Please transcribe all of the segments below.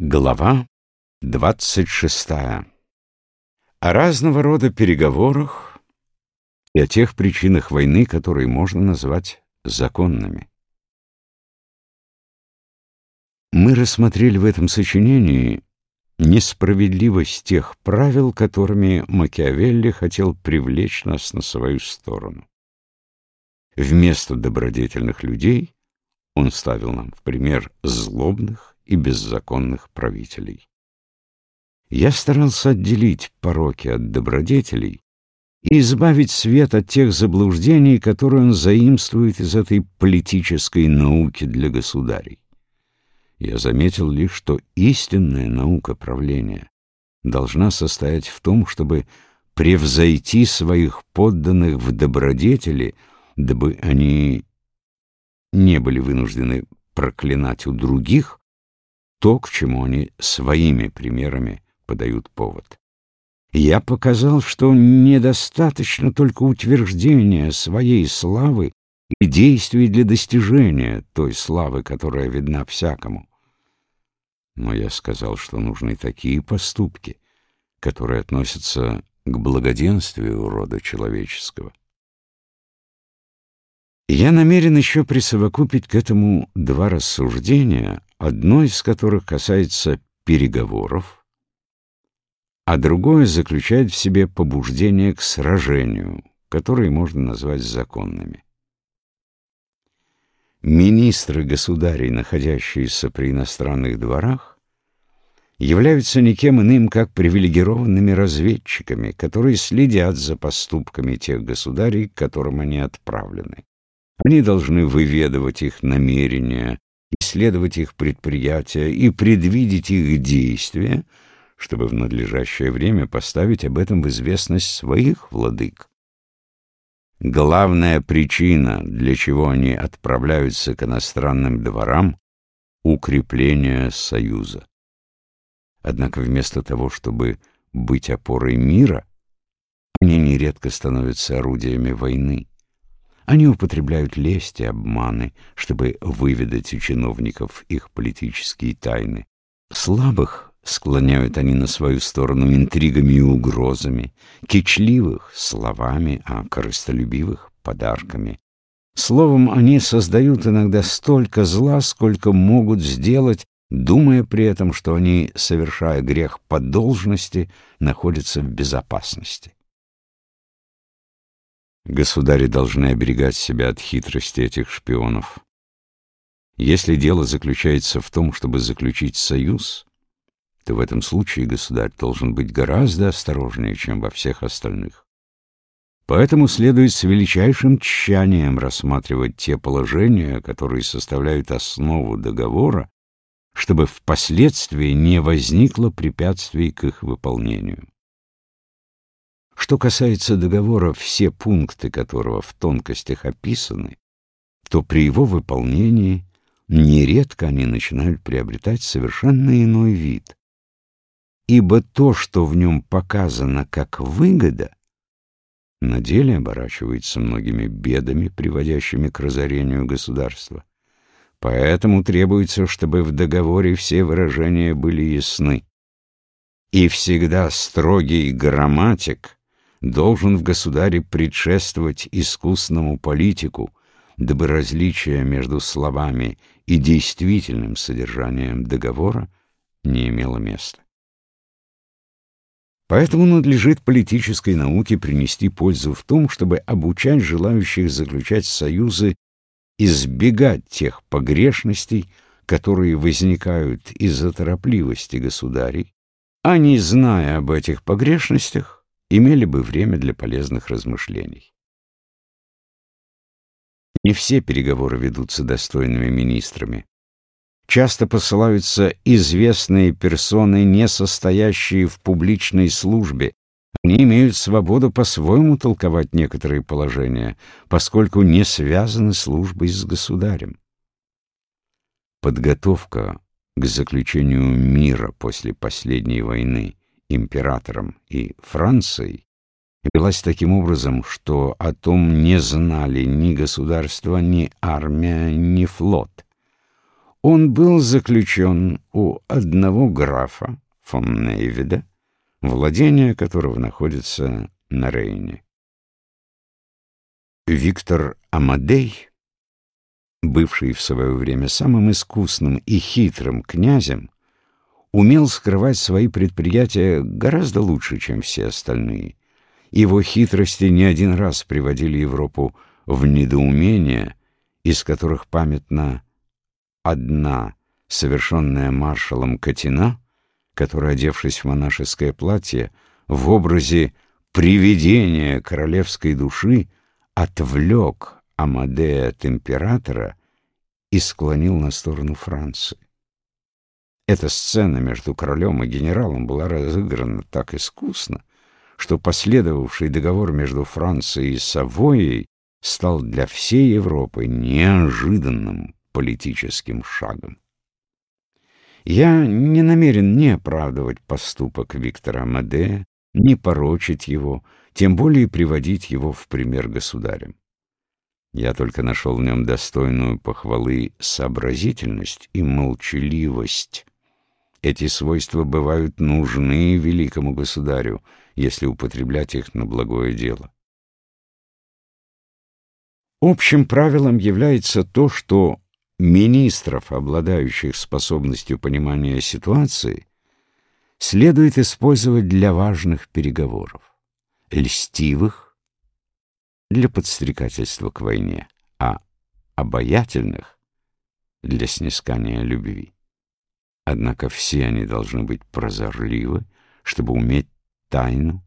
Глава 26. О разного рода переговорах и о тех причинах войны, которые можно назвать законными. Мы рассмотрели в этом сочинении несправедливость тех правил, которыми Макиавелли хотел привлечь нас на свою сторону. Вместо добродетельных людей он ставил нам в пример злобных и беззаконных правителей. Я старался отделить пороки от добродетелей и избавить свет от тех заблуждений, которые он заимствует из этой политической науки для государей. Я заметил лишь, что истинная наука правления должна состоять в том, чтобы превзойти своих подданных в добродетели, дабы они не были вынуждены проклинать у других то, к чему они своими примерами подают повод. Я показал, что недостаточно только утверждения своей славы и действий для достижения той славы, которая видна всякому. Но я сказал, что нужны такие поступки, которые относятся к благоденствию рода человеческого. Я намерен еще присовокупить к этому два рассуждения, одно из которых касается переговоров, а другое заключает в себе побуждение к сражению, которые можно назвать законными. Министры государей, находящиеся при иностранных дворах, являются никем иным, как привилегированными разведчиками, которые следят за поступками тех государей, к которым они отправлены. Они должны выведывать их намерения, исследовать их предприятия и предвидеть их действия, чтобы в надлежащее время поставить об этом в известность своих владык. Главная причина, для чего они отправляются к иностранным дворам — укрепление союза. Однако вместо того, чтобы быть опорой мира, они нередко становятся орудиями войны. Они употребляют лесть и обманы, чтобы выведать у чиновников их политические тайны. Слабых склоняют они на свою сторону интригами и угрозами, кичливых — словами, а корыстолюбивых — подарками. Словом, они создают иногда столько зла, сколько могут сделать, думая при этом, что они, совершая грех по должности, находятся в безопасности. Государи должны оберегать себя от хитрости этих шпионов. Если дело заключается в том, чтобы заключить союз, то в этом случае государь должен быть гораздо осторожнее, чем во всех остальных. Поэтому следует с величайшим тщанием рассматривать те положения, которые составляют основу договора, чтобы впоследствии не возникло препятствий к их выполнению. Что касается договора, все пункты которого в тонкостях описаны, то при его выполнении нередко они начинают приобретать совершенно иной вид. Ибо то, что в нем показано как выгода, на деле оборачивается многими бедами, приводящими к разорению государства. Поэтому требуется, чтобы в договоре все выражения были ясны. И всегда строгий грамматик — должен в государе предшествовать искусному политику, дабы различие между словами и действительным содержанием договора не имело места. Поэтому надлежит политической науке принести пользу в том, чтобы обучать желающих заключать союзы избегать тех погрешностей, которые возникают из-за торопливости государей, а не зная об этих погрешностях, имели бы время для полезных размышлений. Не все переговоры ведутся достойными министрами. Часто посылаются известные персоны, не состоящие в публичной службе. Они имеют свободу по-своему толковать некоторые положения, поскольку не связаны службой с государем. Подготовка к заключению мира после последней войны императором и Францией велась таким образом, что о том не знали ни государство, ни армия, ни флот. он был заключен у одного графа фон Нейвида, владение которого находится на Рейне. Виктор Амадей, бывший в свое время самым искусным и хитрым князем, умел скрывать свои предприятия гораздо лучше, чем все остальные. Его хитрости не один раз приводили Европу в недоумение, из которых памятна одна, совершенная маршалом Катина, который, одевшись в монашеское платье, в образе привидения королевской души, отвлек Амадея от императора и склонил на сторону Франции. Эта сцена между королем и генералом была разыграна так искусно, что последовавший договор между Францией и Савойей стал для всей Европы неожиданным политическим шагом. Я не намерен ни оправдывать поступок Виктора Амадея, ни порочить его, тем более приводить его в пример государям. Я только нашел в нем достойную похвалы сообразительность и молчаливость, эти свойства бывают нужны великому государю, если употреблять их на благое дело. Общим правилом является то, что министров, обладающих способностью понимания ситуации, следует использовать для важных переговоров, льстивых — для подстрекательства к войне, а обаятельных — для снискания любви. Однако все они должны быть прозорливы, чтобы уметь тайну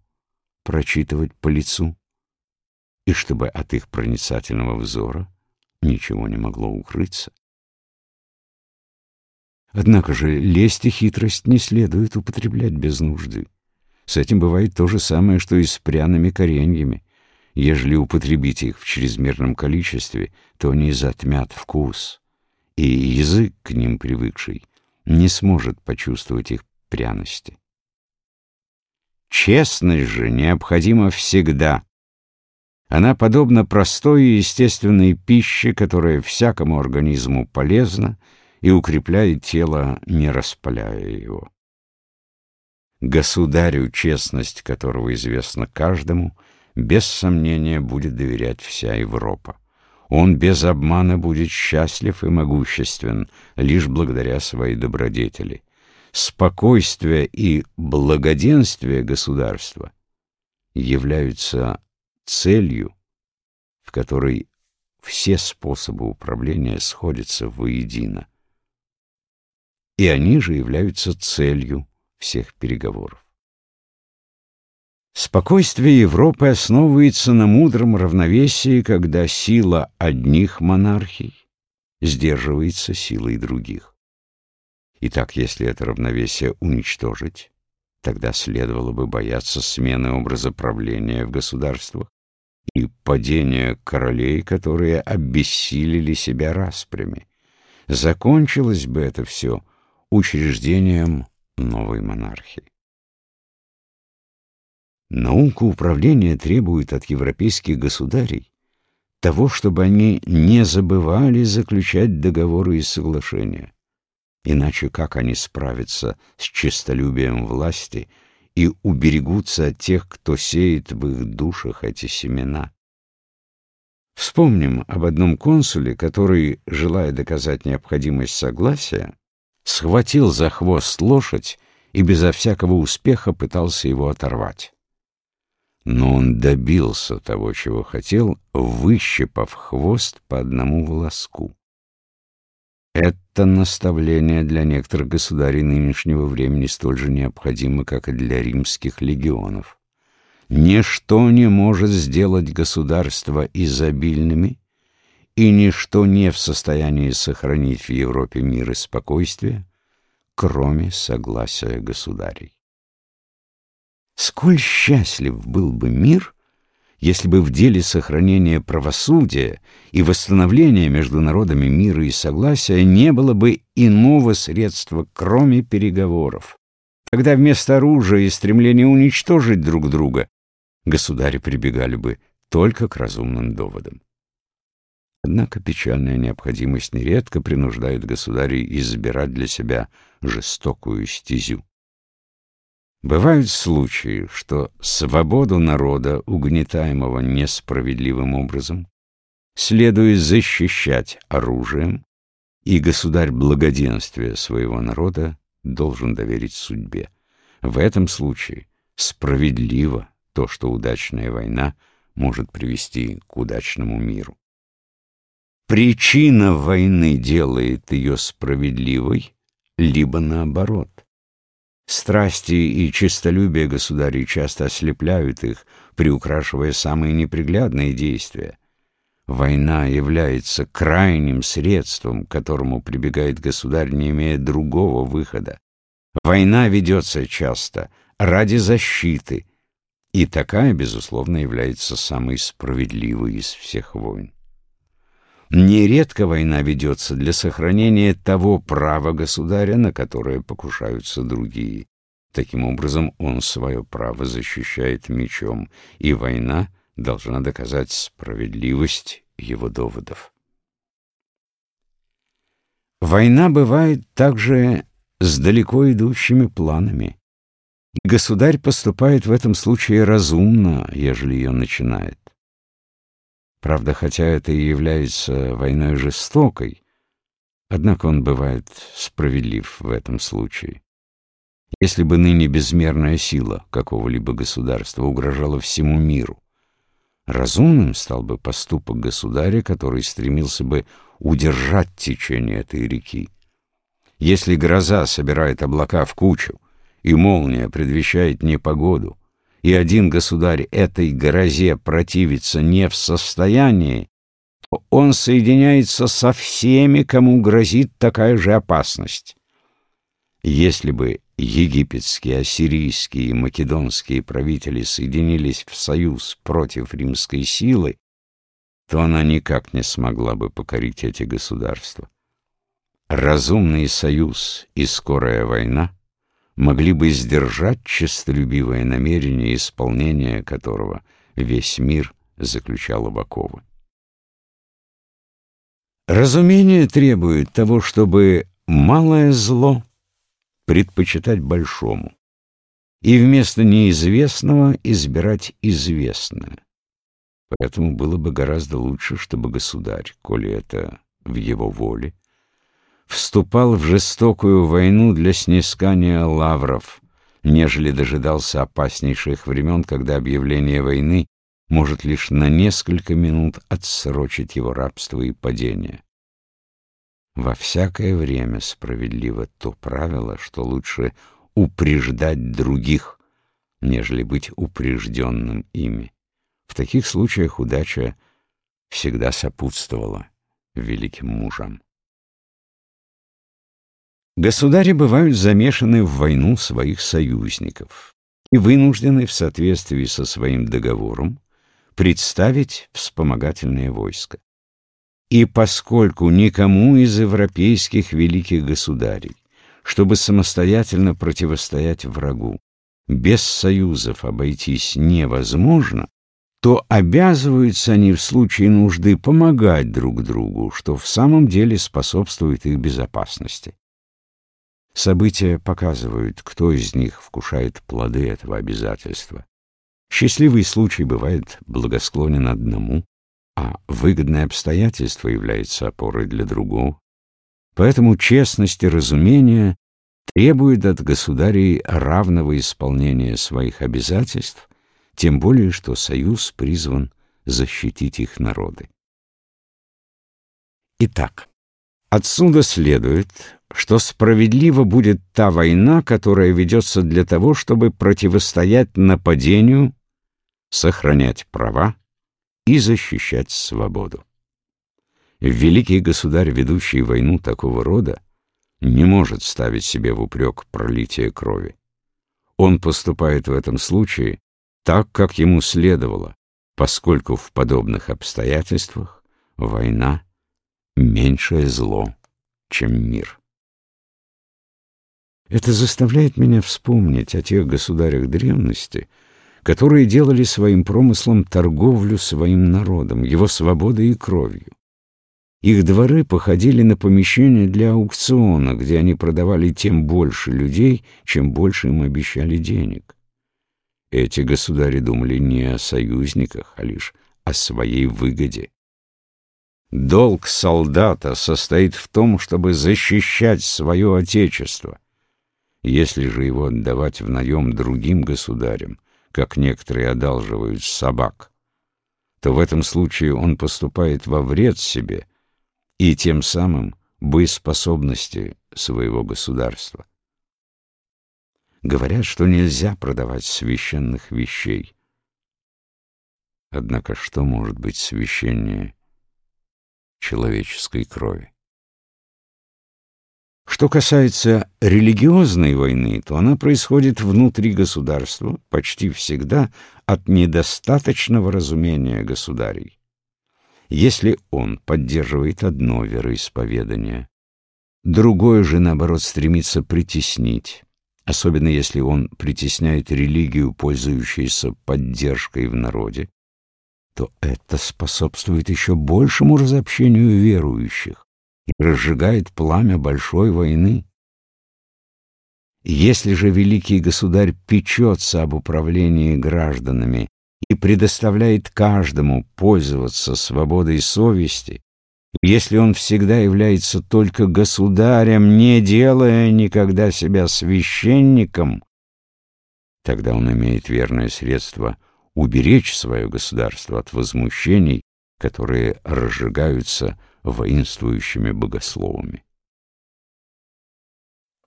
прочитывать по лицу, и чтобы от их проницательного взора ничего не могло укрыться. Однако же лесть и хитрость не следует употреблять без нужды. С этим бывает то же самое, что и с пряными кореньями. Ежели употребить их в чрезмерном количестве, то они затмят вкус, и язык к ним привыкший не сможет почувствовать их пряности. Честность же необходима всегда. Она подобна простой и естественной пище, которая всякому организму полезна и укрепляет тело, не распаляя его. Государю, честность которого известна каждому, без сомнения будет доверять вся Европа. Он без обмана будет счастлив и могуществен лишь благодаря своей добродетели. Спокойствие и благоденствие государства являются целью, в которой все способы управления сходятся воедино. И они же являются целью всех переговоров. Спокойствие Европы основывается на мудром равновесии, когда сила одних монархий сдерживается силой других. Итак, если это равновесие уничтожить, тогда следовало бы бояться смены образа правления в государствах и падения королей, которые обессилили себя распрями. Закончилось бы это все учреждением новой монархии. Наука управления требует от европейских государей того, чтобы они не забывали заключать договоры и соглашения. Иначе как они справятся с честолюбием власти и уберегутся от тех, кто сеет в их душах эти семена? Вспомним об одном консуле, который, желая доказать необходимость согласия, схватил за хвост лошадь и безо всякого успеха пытался его оторвать но он добился того, чего хотел, выщипав хвост по одному волоску. Это наставление для некоторых государей нынешнего времени столь же необходимо, как и для римских легионов. Ничто не может сделать государства изобильными, и ничто не в состоянии сохранить в Европе мир и спокойствие, кроме согласия государей. Сколь счастлив был бы мир, если бы в деле сохранения правосудия и восстановления между народами мира и согласия не было бы иного средства, кроме переговоров. Когда вместо оружия и стремления уничтожить друг друга государи прибегали бы только к разумным доводам. Однако печальная необходимость нередко принуждает государей избирать для себя жестокую стезю. Бывают случаи, что свободу народа, угнетаемого несправедливым образом, следует защищать оружием, и государь благоденствия своего народа должен доверить судьбе. В этом случае справедливо то, что удачная война может привести к удачному миру. Причина войны делает ее справедливой, либо наоборот. Страсти и честолюбие государей часто ослепляют их, приукрашивая самые неприглядные действия. Война является крайним средством, к которому прибегает государь, не имея другого выхода. Война ведется часто ради защиты, и такая, безусловно, является самой справедливой из всех войн. Нередко война ведется для сохранения того права государя, на которое покушаются другие. Таким образом, он свое право защищает мечом, и война должна доказать справедливость его доводов. Война бывает также с далеко идущими планами. Государь поступает в этом случае разумно, ежели ее начинает. Правда, хотя это и является войной жестокой, однако он бывает справедлив в этом случае. Если бы ныне безмерная сила какого-либо государства угрожала всему миру, разумным стал бы поступок государя, который стремился бы удержать течение этой реки. Если гроза собирает облака в кучу, и молния предвещает непогоду, и один государь этой грозе противиться не в состоянии, то он соединяется со всеми, кому грозит такая же опасность. Если бы египетские, ассирийские и македонские правители соединились в союз против римской силы, то она никак не смогла бы покорить эти государства. Разумный союз и скорая война — могли бы сдержать честолюбивое намерение, исполнения которого весь мир заключал Абакова. Разумение требует того, чтобы малое зло предпочитать большому, и вместо неизвестного избирать известное. Поэтому было бы гораздо лучше, чтобы государь, коли это в его воле, вступал в жестокую войну для снискания лавров, нежели дожидался опаснейших времен, когда объявление войны может лишь на несколько минут отсрочить его рабство и падение. Во всякое время справедливо то правило, что лучше упреждать других, нежели быть упрежденным ими. В таких случаях удача всегда сопутствовала великим мужам. Государи бывают замешаны в войну своих союзников и вынуждены в соответствии со своим договором представить вспомогательное войско. И поскольку никому из европейских великих государей, чтобы самостоятельно противостоять врагу, без союзов обойтись невозможно, то обязываются они в случае нужды помогать друг другу, что в самом деле способствует их безопасности. События показывают, кто из них вкушает плоды этого обязательства. Счастливый случай бывает благосклонен одному, а выгодное обстоятельство является опорой для другого. Поэтому честность и разумение требуют от государей равного исполнения своих обязательств, тем более что союз призван защитить их народы. Итак, отсюда следует, что справедлива будет та война, которая ведется для того, чтобы противостоять нападению, сохранять права и защищать свободу. Великий государь, ведущий войну такого рода, не может ставить себе в упрек пролитие крови. Он поступает в этом случае так, как ему следовало, поскольку в подобных обстоятельствах война — меньшее зло, чем мир. Это заставляет меня вспомнить о тех государях древности, которые делали своим промыслом торговлю своим народом, его свободой и кровью. Их дворы походили на помещения для аукциона, где они продавали тем больше людей, чем больше им обещали денег. Эти государи думали не о союзниках, а лишь о своей выгоде. Долг солдата состоит в том, чтобы защищать свое отечество. Если же его отдавать в наем другим государям, как некоторые одалживают собак, то в этом случае он поступает во вред себе и тем самым боеспособности своего государства. Говорят, что нельзя продавать священных вещей. Однако что может быть священнее человеческой крови? Что касается религиозной войны, то она происходит внутри государства почти всегда от недостаточного разумения государей. Если он поддерживает одно вероисповедание, другое же, наоборот, стремится притеснить, особенно если он притесняет религию, пользующуюся поддержкой в народе, то это способствует еще большему разобщению верующих и разжигает пламя большой войны. Если же великий государь печется об управлении гражданами и предоставляет каждому пользоваться свободой совести, если он всегда является только государем, не делая никогда себя священником, тогда он имеет верное средство уберечь свое государство от возмущений, которые разжигаются воинствующими богословами.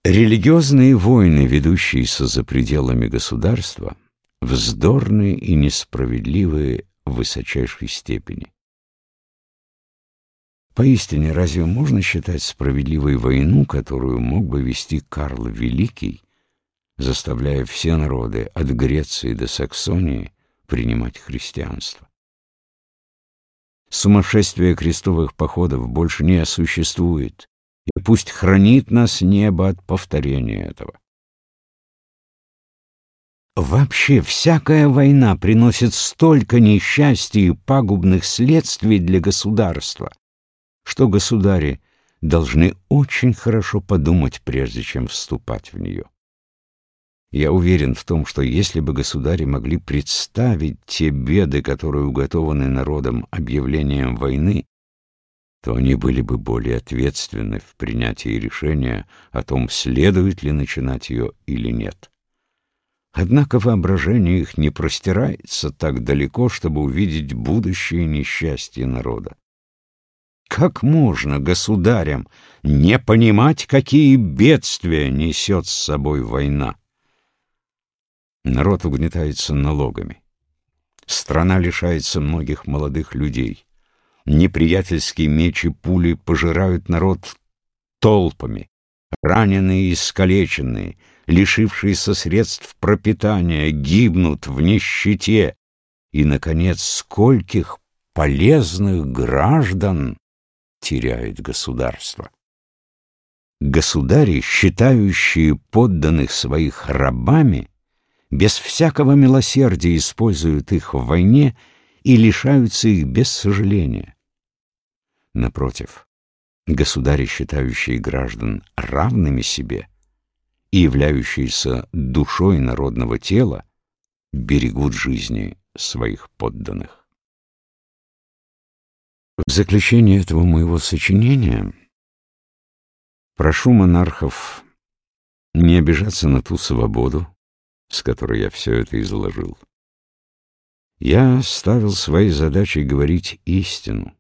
Религиозные войны, ведущиеся за пределами государства, вздорные и несправедливые в высочайшей степени. Поистине, разве можно считать справедливой войну, которую мог бы вести Карл Великий, заставляя все народы от Греции до Саксонии принимать христианство? Сумасшествие крестовых походов больше не существует, и пусть хранит нас небо от повторения этого. Вообще всякая война приносит столько несчастья и пагубных следствий для государства, что государи должны очень хорошо подумать, прежде чем вступать в нее. Я уверен в том, что если бы государи могли представить те беды, которые уготованы народом объявлением войны, то они были бы более ответственны в принятии решения о том, следует ли начинать ее или нет. Однако воображение их не простирается так далеко, чтобы увидеть будущее несчастье народа. Как можно государям не понимать, какие бедствия несет с собой война? Народ угнетается налогами. Страна лишается многих молодых людей. Неприятельские мечи пули пожирают народ толпами. Раненые и искалеченные — лишившиеся средств пропитания, гибнут в нищете, и, наконец, скольких полезных граждан теряет государство. Государи, считающие подданных своих рабами, без всякого милосердия используют их в войне и лишаются их без сожаления. Напротив, государи, считающие граждан равными себе, и являющиеся душой народного тела, берегут жизни своих подданных. В заключение этого моего сочинения прошу монархов не обижаться на ту свободу, с которой я все это изложил. Я ставил своей задачей говорить истину,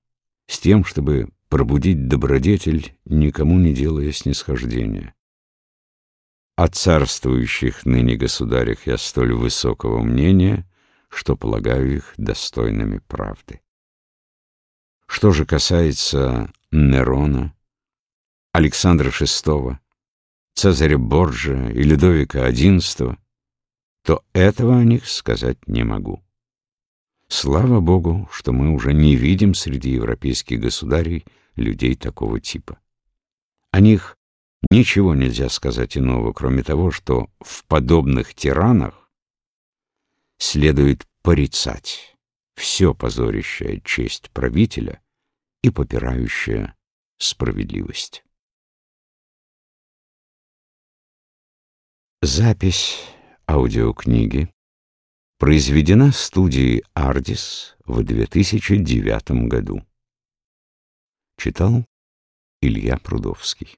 с тем, чтобы пробудить добродетель, никому не делая снисхождения. О царствующих ныне государях я столь высокого мнения, что полагаю их достойными правды. Что же касается Нерона, Александра VI, Цезаря Борджа и Людовика XI, то этого о них сказать не могу. Слава Богу, что мы уже не видим среди европейских государей людей такого типа. О них Ничего нельзя сказать иного, кроме того, что в подобных тиранах следует порицать все позорящая честь правителя и попирающая справедливость. Запись аудиокниги произведена студией «Ардис» в 2009 году. Читал Илья Прудовский.